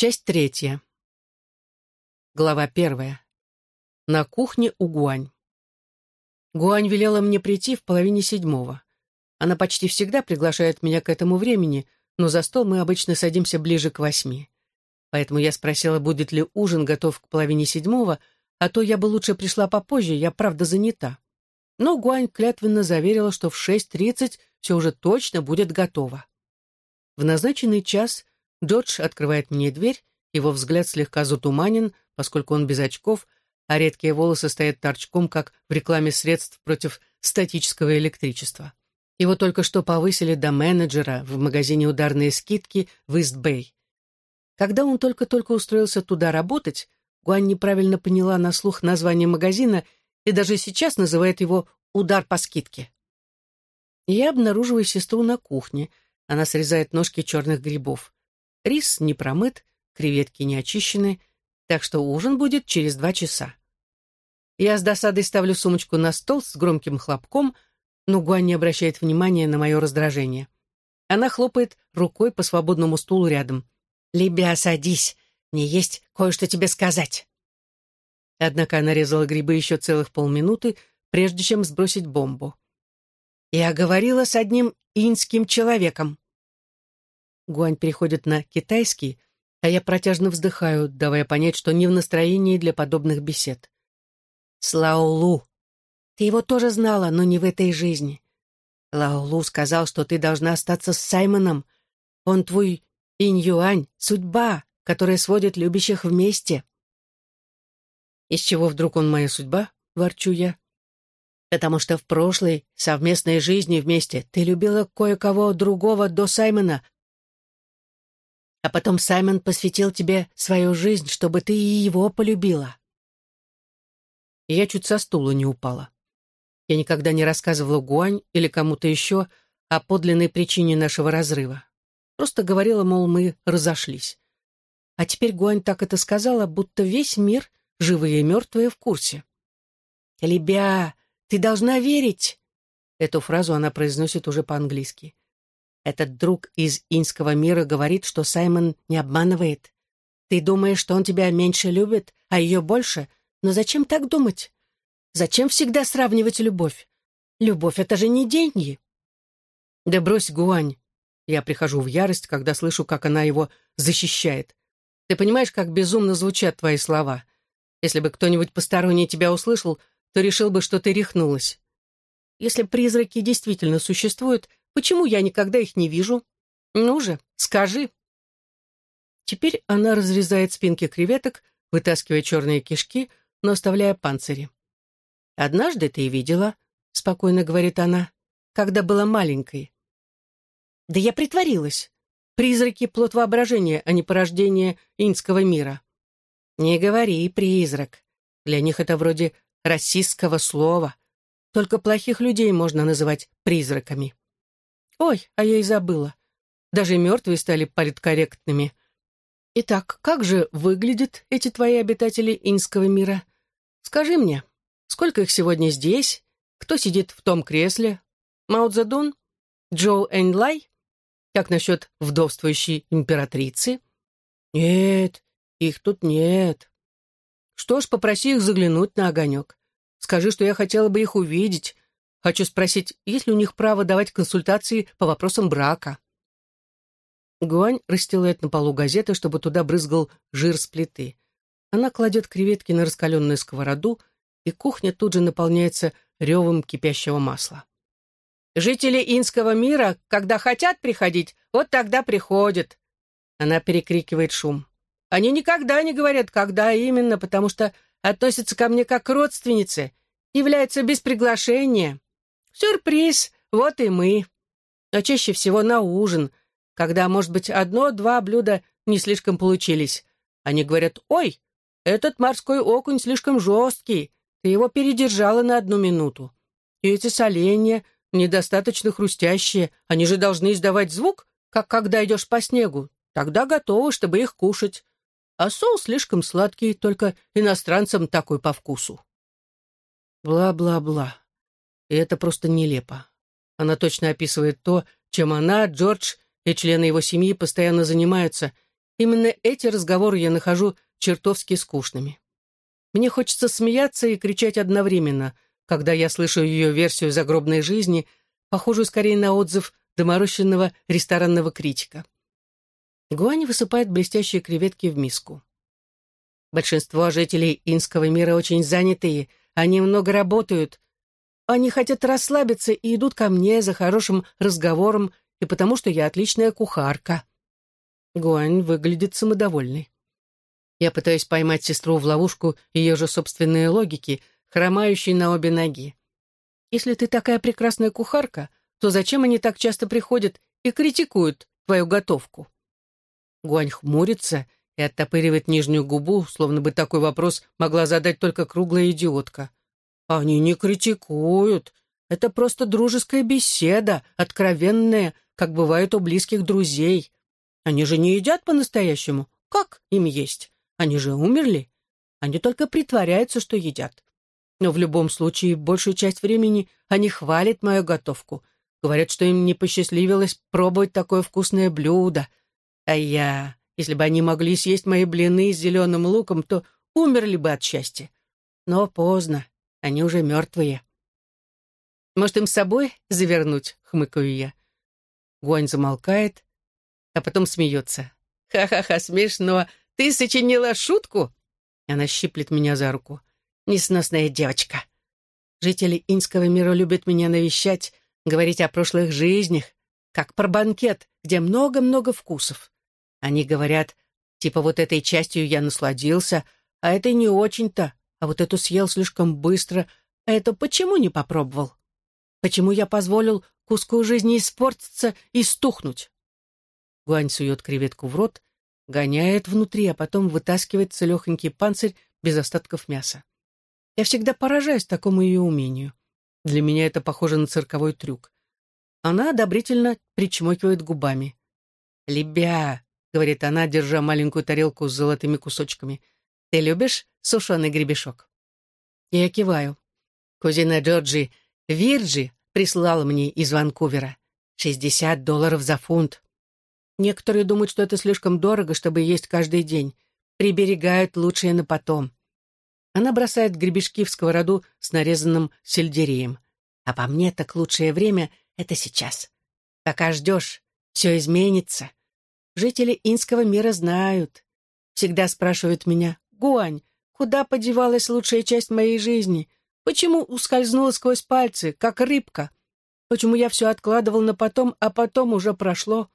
Часть третья. Глава первая. На кухне у Гуань. Гуань велела мне прийти в половине седьмого. Она почти всегда приглашает меня к этому времени, но за стол мы обычно садимся ближе к восьми. Поэтому я спросила, будет ли ужин готов к половине седьмого, а то я бы лучше пришла попозже, я правда занята. Но Гуань клятвенно заверила, что в шесть тридцать все уже точно будет готово. В назначенный час Джордж открывает мне дверь, его взгляд слегка затуманен, поскольку он без очков, а редкие волосы стоят торчком, как в рекламе средств против статического электричества. Его только что повысили до менеджера в магазине «Ударные скидки» в Ист-Бэй. Когда он только-только устроился туда работать, Гуань неправильно поняла на слух название магазина и даже сейчас называет его «Удар по скидке». Я обнаруживаю сестру на кухне. Она срезает ножки черных грибов. Рис не промыт, креветки не очищены, так что ужин будет через два часа. Я с досадой ставлю сумочку на стол с громким хлопком, но Гуань не обращает внимания на мое раздражение. Она хлопает рукой по свободному стулу рядом. «Лебя, садись, мне есть кое-что тебе сказать». Однако она резала грибы еще целых полминуты, прежде чем сбросить бомбу. «Я говорила с одним инским человеком». Гуань переходит на китайский, а я протяжно вздыхаю, давая понять, что не в настроении для подобных бесед. Слаулу. Ты его тоже знала, но не в этой жизни. Лаулу сказал, что ты должна остаться с Саймоном. Он твой инь-юань, судьба, которая сводит любящих вместе. Из чего вдруг он моя судьба? Ворчу я. Потому что в прошлой совместной жизни вместе ты любила кое-кого другого до Саймона, а потом Саймон посвятил тебе свою жизнь, чтобы ты и его полюбила. Я чуть со стула не упала. Я никогда не рассказывала Гуань или кому-то еще о подлинной причине нашего разрыва. Просто говорила, мол, мы разошлись. А теперь Гуань так это сказала, будто весь мир, живые и мертвые, в курсе. «Лебя, ты должна верить!» Эту фразу она произносит уже по-английски. Этот друг из инского мира говорит, что Саймон не обманывает. Ты думаешь, что он тебя меньше любит, а ее больше? Но зачем так думать? Зачем всегда сравнивать любовь? Любовь — это же не деньги. Да брось, Гуань. Я прихожу в ярость, когда слышу, как она его защищает. Ты понимаешь, как безумно звучат твои слова? Если бы кто-нибудь посторонний тебя услышал, то решил бы, что ты рехнулась. Если призраки действительно существуют, Почему я никогда их не вижу? Ну же, скажи. Теперь она разрезает спинки креветок, вытаскивая черные кишки, но оставляя панцири. «Однажды ты видела», — спокойно говорит она, — «когда была маленькой». «Да я притворилась. Призраки — плод воображения, а не порождение инского мира». «Не говори, призрак. Для них это вроде расистского слова. Только плохих людей можно называть призраками». Ой, а я и забыла. Даже мертвые стали политкорректными. Итак, как же выглядят эти твои обитатели инского мира? Скажи мне, сколько их сегодня здесь? Кто сидит в том кресле? Мао Цзэдун? Джоу Эньлай? Как насчет вдовствующей императрицы? Нет, их тут нет. Что ж, попроси их заглянуть на огонек. Скажи, что я хотела бы их увидеть, Хочу спросить, есть ли у них право давать консультации по вопросам брака?» Гуань расстилает на полу газеты, чтобы туда брызгал жир с плиты. Она кладет креветки на раскаленную сковороду, и кухня тут же наполняется ревом кипящего масла. «Жители инского мира, когда хотят приходить, вот тогда приходят!» Она перекрикивает шум. «Они никогда не говорят, когда именно, потому что относятся ко мне как к родственнице, являются без приглашения. Сюрприз, вот и мы. Но чаще всего на ужин, когда, может быть, одно-два блюда не слишком получились. Они говорят, ой, этот морской окунь слишком жесткий, ты его передержала на одну минуту. И эти соленья недостаточно хрустящие, они же должны издавать звук, как когда идешь по снегу. Тогда готовы, чтобы их кушать. А соус слишком сладкий, только иностранцам такой по вкусу. Бла-бла-бла. И это просто нелепо. Она точно описывает то, чем она, Джордж и члены его семьи постоянно занимаются, именно эти разговоры я нахожу чертовски скучными. Мне хочется смеяться и кричать одновременно, когда я слышу ее версию загробной жизни, похожую скорее на отзыв доморощенного ресторанного критика. Гуань высыпает блестящие креветки в миску. Большинство жителей инского мира очень занятые, они много работают. Они хотят расслабиться и идут ко мне за хорошим разговором и потому, что я отличная кухарка. Гуань выглядит самодовольной. Я пытаюсь поймать сестру в ловушку ее же собственной логики, хромающей на обе ноги. Если ты такая прекрасная кухарка, то зачем они так часто приходят и критикуют твою готовку? Гуань хмурится и оттопыривает нижнюю губу, словно бы такой вопрос могла задать только круглая идиотка. Они не критикуют. Это просто дружеская беседа, откровенная, как бывает у близких друзей. Они же не едят по-настоящему. Как им есть? Они же умерли. Они только притворяются, что едят. Но в любом случае, большую часть времени они хвалят мою готовку. Говорят, что им не посчастливилось пробовать такое вкусное блюдо. А я, если бы они могли съесть мои блины с зеленым луком, то умерли бы от счастья. Но поздно. Они уже мертвые. «Может, им с собой завернуть?» — хмыкаю я. Гуань замолкает, а потом смеется. «Ха-ха-ха, смешно. Ты сочинила шутку?» Она щиплет меня за руку. «Несносная девочка. Жители инского мира любят меня навещать, говорить о прошлых жизнях, как про банкет, где много-много вкусов. Они говорят, типа вот этой частью я насладился, а этой не очень-то, а вот эту съел слишком быстро, а это почему не попробовал? Почему я позволил куску жизни испортиться и стухнуть?» Гуань сует креветку в рот, гоняет внутри, а потом вытаскивает целехонький панцирь без остатков мяса. Я всегда поражаюсь такому ее умению. Для меня это похоже на цирковой трюк. Она одобрительно причмокивает губами. «Лебя», — говорит она, держа маленькую тарелку с золотыми кусочками, — «ты любишь сушеный гребешок?» Я киваю. Кузина Джорджи Вирджи прислала мне из Ванкувера. шестьдесят долларов за фунт. Некоторые думают, что это слишком дорого, чтобы есть каждый день. Приберегают лучшее на потом. Она бросает гребешки в сковороду с нарезанным сельдереем. А по мне так лучшее время — это сейчас. Пока ждешь, все изменится. Жители инского мира знают. Всегда спрашивают меня, «Гуань, куда подевалась лучшая часть моей жизни? Почему ускользнула сквозь пальцы, как рыбка? Почему я все откладывал на потом, а потом уже прошло?»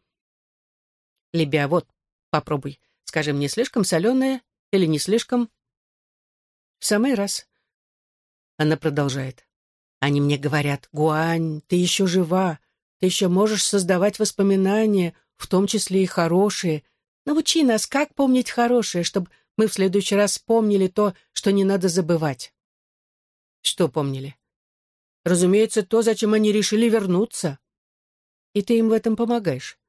Лебя, вот, попробуй. Скажи, мне слишком соленое или не слишком? В самый раз. Она продолжает. Они мне говорят, Гуань, ты еще жива, ты еще можешь создавать воспоминания, в том числе и хорошие. Научи нас, как помнить хорошее, чтобы мы в следующий раз помнили то, что не надо забывать. Что помнили? Разумеется, то, зачем они решили вернуться. И ты им в этом помогаешь.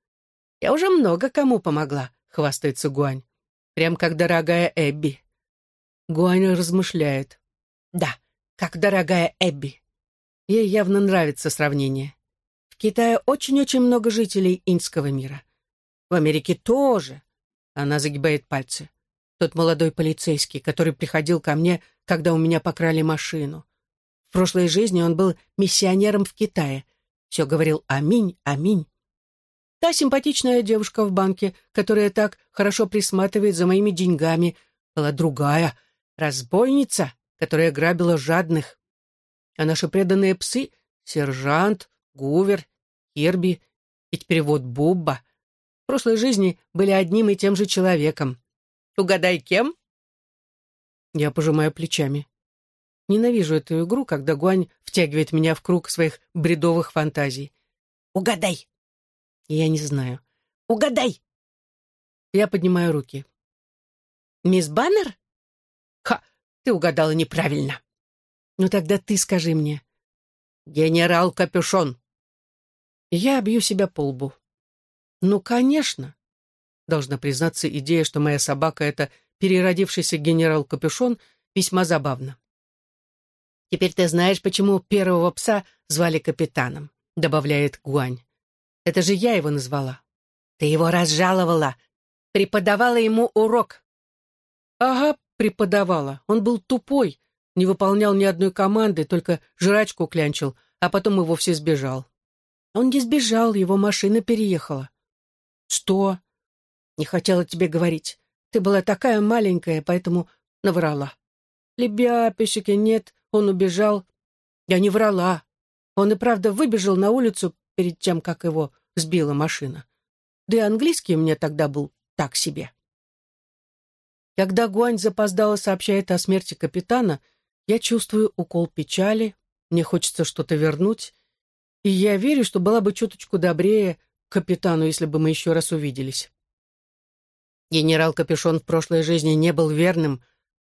Я уже много кому помогла, хвастается Гуань. Прям как дорогая Эбби. Гуань размышляет. Да, как дорогая Эбби. Ей явно нравится сравнение. В Китае очень-очень много жителей инского мира. В Америке тоже. Она загибает пальцы. Тот молодой полицейский, который приходил ко мне, когда у меня покрали машину. В прошлой жизни он был миссионером в Китае. Все говорил «Аминь, аминь». Та симпатичная девушка в банке, которая так хорошо присматривает за моими деньгами, была другая, разбойница, которая грабила жадных. А наши преданные псы — сержант, Гувер, Кирби и теперь вот Бубба — в прошлой жизни были одним и тем же человеком. Угадай, кем? Я пожимаю плечами. Ненавижу эту игру, когда Гуань втягивает меня в круг своих бредовых фантазий. «Угадай!» Я не знаю. Угадай!» Я поднимаю руки. «Мисс Баннер?» «Ха! Ты угадала неправильно!» «Ну тогда ты скажи мне». «Генерал Капюшон!» Я бью себя по лбу. «Ну, конечно!» Должна признаться, идея, что моя собака — это переродившийся генерал Капюшон, весьма забавна. «Теперь ты знаешь, почему первого пса звали капитаном», — добавляет Гуань. Это же я его назвала. Ты его разжаловала. Преподавала ему урок. Ага, преподавала. Он был тупой, не выполнял ни одной команды, только жрачку клянчил, а потом и вовсе сбежал. Он не сбежал, его машина переехала. Что? Не хотела тебе говорить. Ты была такая маленькая, поэтому наврала. Лебяпищики нет, он убежал. Я не врала. Он и правда выбежал на улицу перед тем, как его сбила машина. Да и английский мне тогда был так себе. Когда Гуань запоздало сообщает о смерти капитана, я чувствую укол печали, мне хочется что-то вернуть, и я верю, что была бы чуточку добрее капитану, если бы мы еще раз увиделись. Генерал Капюшон в прошлой жизни не был верным,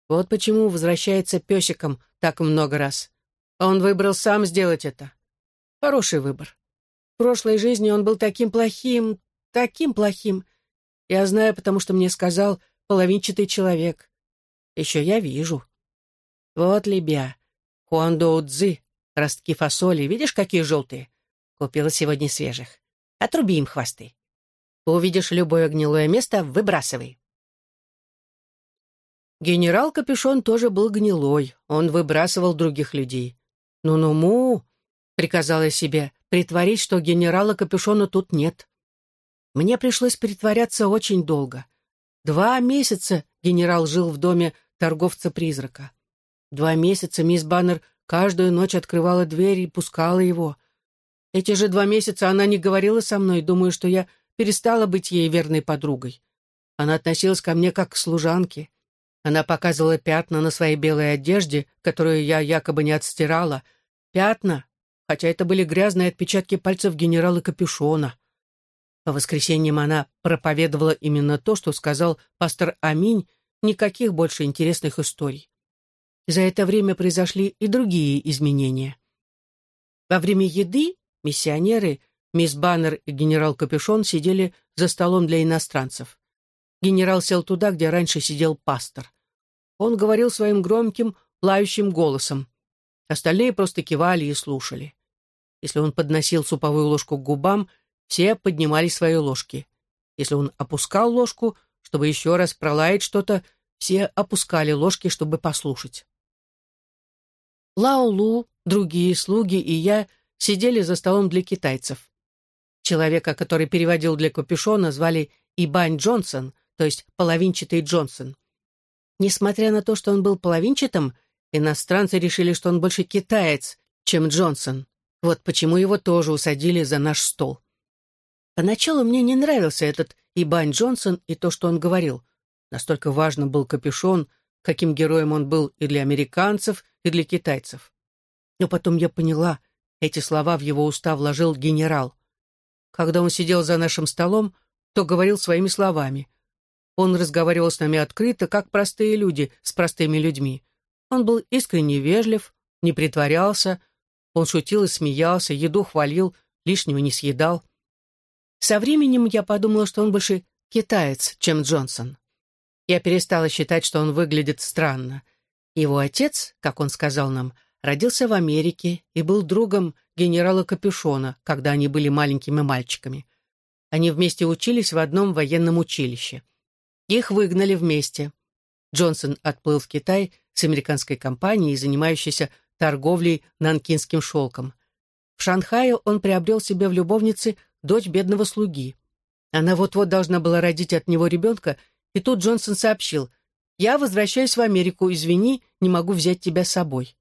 вот почему возвращается песиком так много раз. Он выбрал сам сделать это. Хороший выбор. В прошлой жизни он был таким плохим, таким плохим. Я знаю, потому что мне сказал половинчатый человек. Еще я вижу. Вот, Лебя, Хуандоу Цзы, ростки фасоли, видишь, какие желтые? Купила сегодня свежих. Отруби им хвосты. Увидишь любое гнилое место, выбрасывай. Генерал Капюшон тоже был гнилой, он выбрасывал других людей. «Ну-ну-му», — приказала себе, — «притворить, что генерала Капюшона тут нет». Мне пришлось притворяться очень долго. Два месяца генерал жил в доме торговца-призрака. Два месяца мисс Баннер каждую ночь открывала дверь и пускала его. Эти же два месяца она не говорила со мной, думая, что я перестала быть ей верной подругой. Она относилась ко мне как к служанке. Она показывала пятна на своей белой одежде, которую я якобы не отстирала. Пятна, хотя это были грязные отпечатки пальцев генерала Капюшона. По воскресеньям она проповедовала именно то, что сказал пастор Аминь, никаких больше интересных историй. За это время произошли и другие изменения. Во время еды миссионеры, мисс Баннер и генерал Капюшон сидели за столом для иностранцев. Генерал сел туда, где раньше сидел пастор. Он говорил своим громким, лающим голосом. Остальные просто кивали и слушали. Если он подносил суповую ложку к губам, все поднимали свои ложки. Если он опускал ложку, чтобы еще раз пролаять что-то, все опускали ложки, чтобы послушать. Лаулу, другие слуги и я сидели за столом для китайцев. Человека, который переводил для Капюшона, звали Ибань Джонсон, то есть половинчатый Джонсон. Несмотря на то, что он был половинчатым, иностранцы решили, что он больше китаец, чем Джонсон. Вот почему его тоже усадили за наш стол. Поначалу мне не нравился этот Ибань Джонсон и то, что он говорил. Настолько важно был капюшон, каким героем он был и для американцев, и для китайцев. Но потом я поняла, эти слова в его уста вложил генерал. Когда он сидел за нашим столом, то говорил своими словами. Он разговаривал с нами открыто, как простые люди с простыми людьми. Он был искренне вежлив, не притворялся, он шутил и смеялся, еду хвалил, лишнего не съедал. Со временем я подумала, что он больше китаец, чем Джонсон. Я перестала считать, что он выглядит странно. Его отец, как он сказал нам, родился в Америке и был другом генерала Капюшона, когда они были маленькими мальчиками. Они вместе учились в одном военном училище. Их выгнали вместе. Джонсон отплыл в Китай с американской компанией, занимающейся торговлей нанкинским шелком. В Шанхае он приобрел себе в любовнице дочь бедного слуги. Она вот-вот должна была родить от него ребенка, и тут Джонсон сообщил, «Я возвращаюсь в Америку, извини, не могу взять тебя с собой».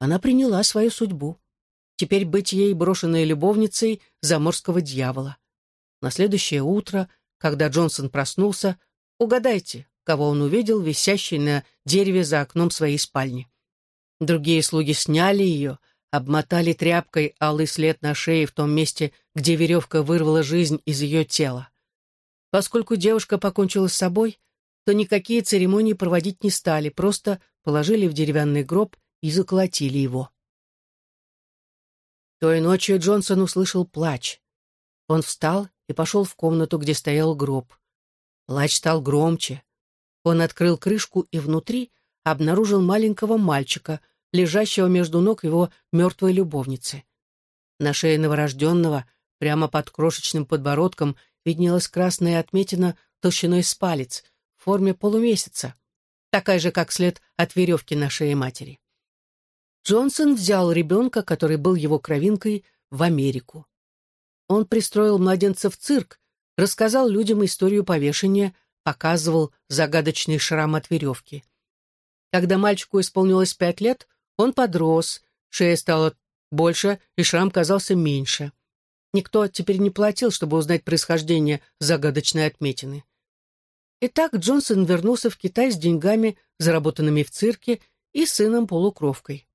Она приняла свою судьбу. Теперь быть ей брошенной любовницей заморского дьявола. На следующее утро, когда Джонсон проснулся, угадайте, кого он увидел, висящей на дереве за окном своей спальни. Другие слуги сняли ее, обмотали тряпкой алый след на шее в том месте, где веревка вырвала жизнь из ее тела. Поскольку девушка покончила с собой, то никакие церемонии проводить не стали, просто положили в деревянный гроб и заколотили его. Той ночью Джонсон услышал плач. Он встал и пошел в комнату, где стоял гроб. Плач стал громче. Он открыл крышку и внутри обнаружил маленького мальчика — лежащего между ног его мертвой любовницы. На шее новорожденного, прямо под крошечным подбородком, виднелась красная отметина толщиной с палец, в форме полумесяца, такая же, как след от веревки на шее матери. Джонсон взял ребенка, который был его кровинкой, в Америку. Он пристроил младенца в цирк, рассказал людям историю повешения, показывал загадочный шрам от веревки. Когда мальчику исполнилось пять лет, он подрос, шея стала больше, и шрам казался меньше. Никто теперь не платил, чтобы узнать происхождение загадочной отметины. Итак, Джонсон вернулся в Китай с деньгами, заработанными в цирке, и сыном-полукровкой.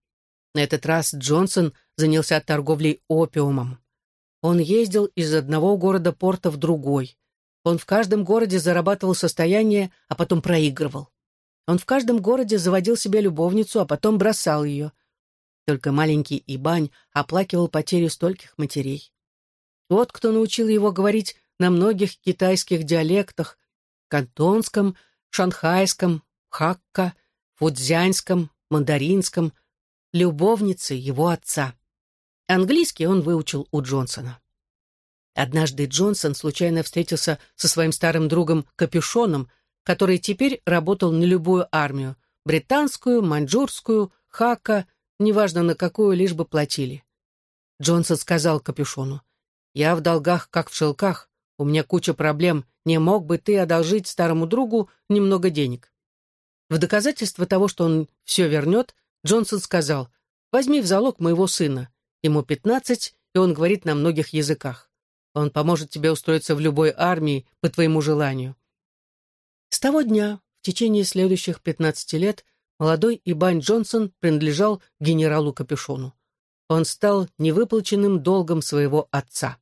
На этот раз Джонсон занялся торговлей опиумом. Он ездил из одного города-порта в другой. Он в каждом городе зарабатывал состояние, а потом проигрывал. Он в каждом городе заводил себе любовницу, а потом бросал ее. Только маленький Ибань оплакивал потерю стольких матерей. Вот кто научил его говорить на многих китайских диалектах — кантонском, шанхайском, хакка, фудзянском, мандаринском, любовницы его отца. Английский он выучил у Джонсона. Однажды Джонсон случайно встретился со своим старым другом Капюшоном, который теперь работал на любую армию — британскую, маньчжурскую, хака, неважно на какую, лишь бы платили. Джонсон сказал Капюшону, «Я в долгах, как в шелках, у меня куча проблем, не мог бы ты одолжить старому другу немного денег?» В доказательство того, что он все вернет, Джонсон сказал, «Возьми в залог моего сына. Ему пятнадцать, и он говорит на многих языках. Он поможет тебе устроиться в любой армии по твоему желанию». С того дня, в течение следующих пятнадцати лет, молодой Ибань Джонсон принадлежал генералу Капюшону. Он стал невыплаченным долгом своего отца.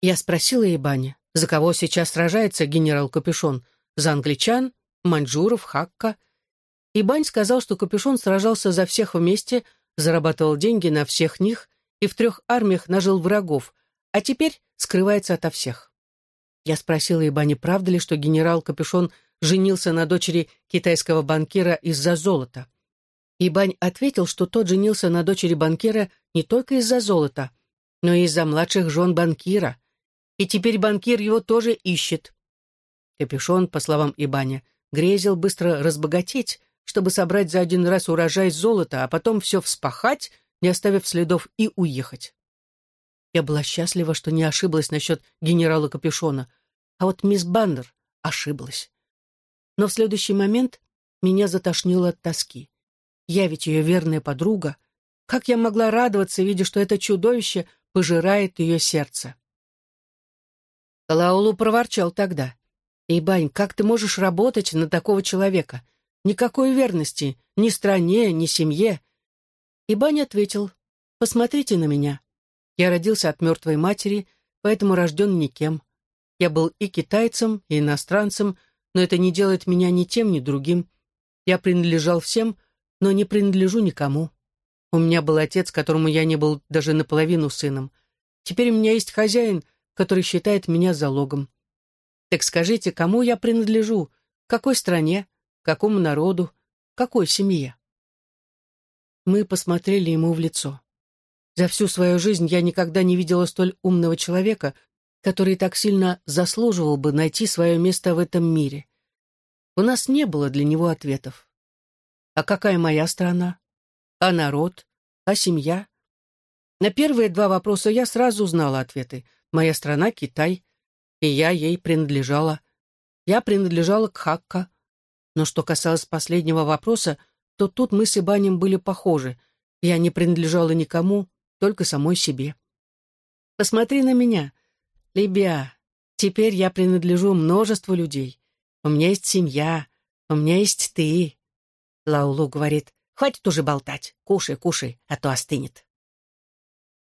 Я спросила Ибаня, за кого сейчас сражается генерал Капюшон, за англичан, маньчжуров, хакка — и Бань сказал, что Капюшон сражался за всех вместе, зарабатывал деньги на всех них и в трех армиях нажил врагов, а теперь скрывается ото всех. Я спросила Ибани, правда ли, что генерал Капюшон женился на дочери китайского банкира из-за золота. Ибань ответил, что тот женился на дочери банкира не только из-за золота, но и из-за младших жен банкира. И теперь банкир его тоже ищет. Капюшон, по словам Ибаня, грезил быстро разбогатеть, чтобы собрать за один раз урожай золота, а потом все вспахать, не оставив следов, и уехать. Я была счастлива, что не ошиблась насчет генерала Капюшона, а вот мисс Баннер ошиблась. Но в следующий момент меня затошнило от тоски. Я ведь ее верная подруга. Как я могла радоваться, видя, что это чудовище пожирает ее сердце? Лаулу проворчал тогда. «Ибань, как ты можешь работать на такого человека? Никакой верности ни стране, ни семье. И Баня ответил, «Посмотрите на меня. Я родился от мертвой матери, поэтому рожден никем. Я был и китайцем, и иностранцем, но это не делает меня ни тем, ни другим. Я принадлежал всем, но не принадлежу никому. У меня был отец, которому я не был даже наполовину сыном. Теперь у меня есть хозяин, который считает меня залогом. Так скажите, кому я принадлежу? Какой стране? Какому народу, какой семье. Мы посмотрели ему в лицо. За всю свою жизнь я никогда не видела столь умного человека, который так сильно заслуживал бы найти свое место в этом мире. У нас не было для него ответов. А какая моя страна? А народ? А семья? На первые два вопроса я сразу узнала ответы. Моя страна — Китай, и я ей принадлежала. Я принадлежала к Хакка, но что касалось последнего вопроса, то тут мы с Ибанем были похожи. Я не принадлежала никому, только самой себе. Посмотри на меня. Либия, теперь я принадлежу множеству людей. У меня есть семья, у меня есть ты. Лаулу говорит, хватит уже болтать, кушай, кушай, а то остынет.